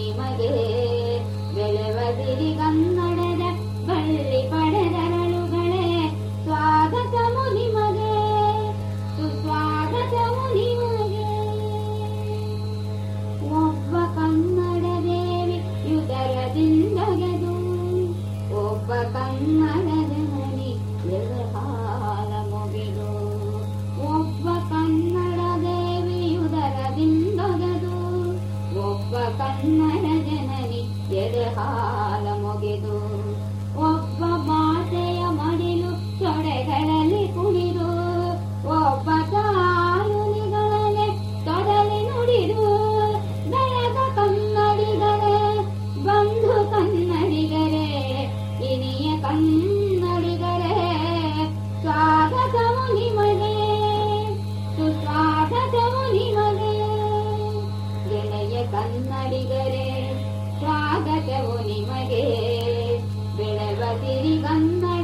ನಿಮಗೆ ಬೆಳವದಿರಿ ಕನ್ನಡದ ಬಳ್ಳಿ ಪಡೆದರಳುಗಳೇ ಸ್ವಾಗತವು ನಿಮಗೆ ಸುಸ್ವಾಗತವು ನಿಮಗೆ ಒಬ್ಬ ಕನ್ನಡ ದೇವಿ युरजितु ಒಬ್ಬ ಕನ್ನಡ ಎದಹಾಲ ಮುಗಿದು, ಒಬ್ಬ ಮಾತೆಯ ಮಡಿಲು ತೊಡೆಗಳಲ್ಲಿ ಕುಡಿದು ಒಬ್ಬ ತಾಯುನಿಗಳನೆ ತೊಡಲಿ ನುಡಿದು, ಬೆಳಗ ಕನ್ನಡಿಗರೇ ಬಂಧು ಕನ್ನಡಿಗರೇ ಇನಿಯ ಕನ್ನಡಿಗರೇ ಸ್ವಾಗತವು ನಿಮಗೆ, ಸುಸ್ವಾಗತವು ನಿಮಗೆ, ಗೆಳೆಯ ಕನ್ನಡಿಗರೇ ಸ್ವಾಗತವು ನಿಮಗೆ ಬೆಳವದಿರಿ ಕನ್ನಡದ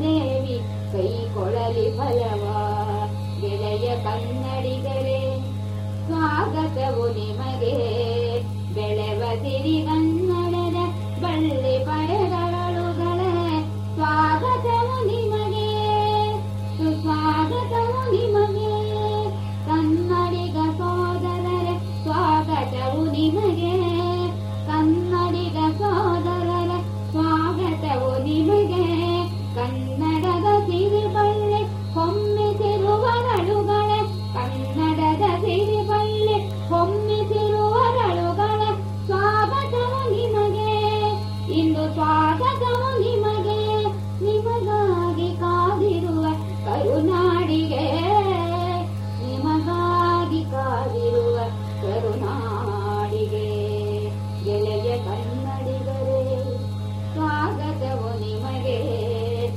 ದೇವಿ ಕೈ ಕೊಳಲಿ ಫಲವ ಗೆಳೆಯ ಕನ್ನಡಿಗರೇ. ಸ್ವಾಗತವು ನಿಮಗೆ ಬೆಳವದಿರಿ ಕನ್ನಡದ